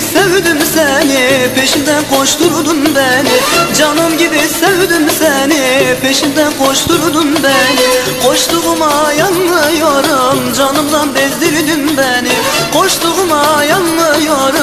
sevdim seni Peşinden koşturdun beni. Canım gibi sevdim seni Peşinden koşturdun beni. Koştuğuma yanmıyorum Canımdan bezdirdin beni. Koştuğuma yanmıyorum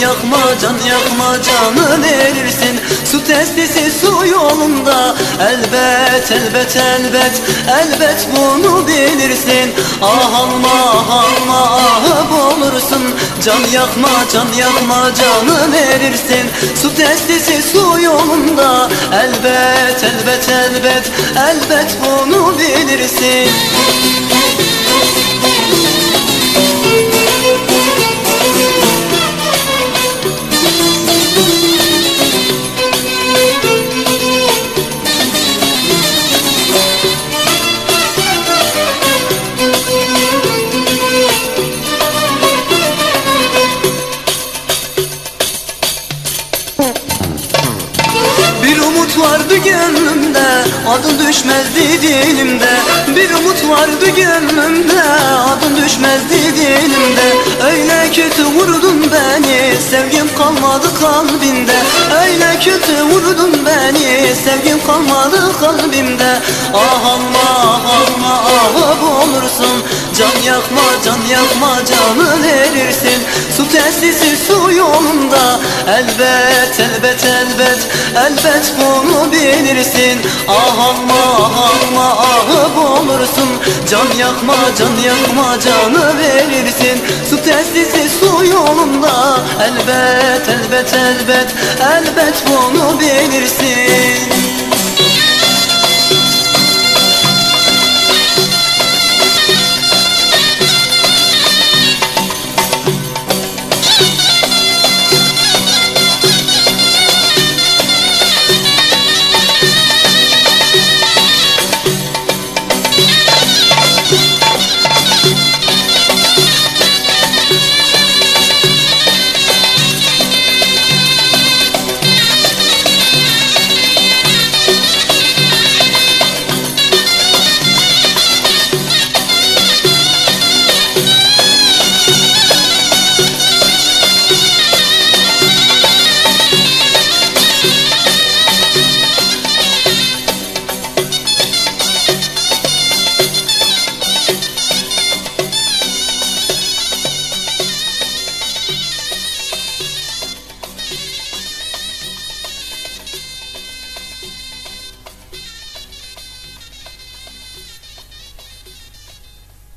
yakma can yakma canı verirsin. Su testisi su yolunda. Elbet elbet elbet elbet bunu bilirsin. Ah alma alma ah olursun Can yakma can yakma canı verirsin. Su testisi su yolunda. Elbet elbet elbet elbet bunu bilirsin vardı gönlümde Adın düşmezdi dilimde. Bir umut vardı gönlümde Adın düşmezdi dilimde. Öyle kötü vurdun beni Sevgim kalmadı kalbinde Öyle kötü vurdun beni Sevgim kalmadı kalbimde. Ah alma alma ah olursun Can yakma can yakma canı verirsin. Su tesisi su Elbet elbet elbet elbet bunu bilirsin. Ah alma alma ah olursun. Can yakma can yakma canı verirsin. Su tesisi su yolunda. Elbet elbet elbet elbet bunu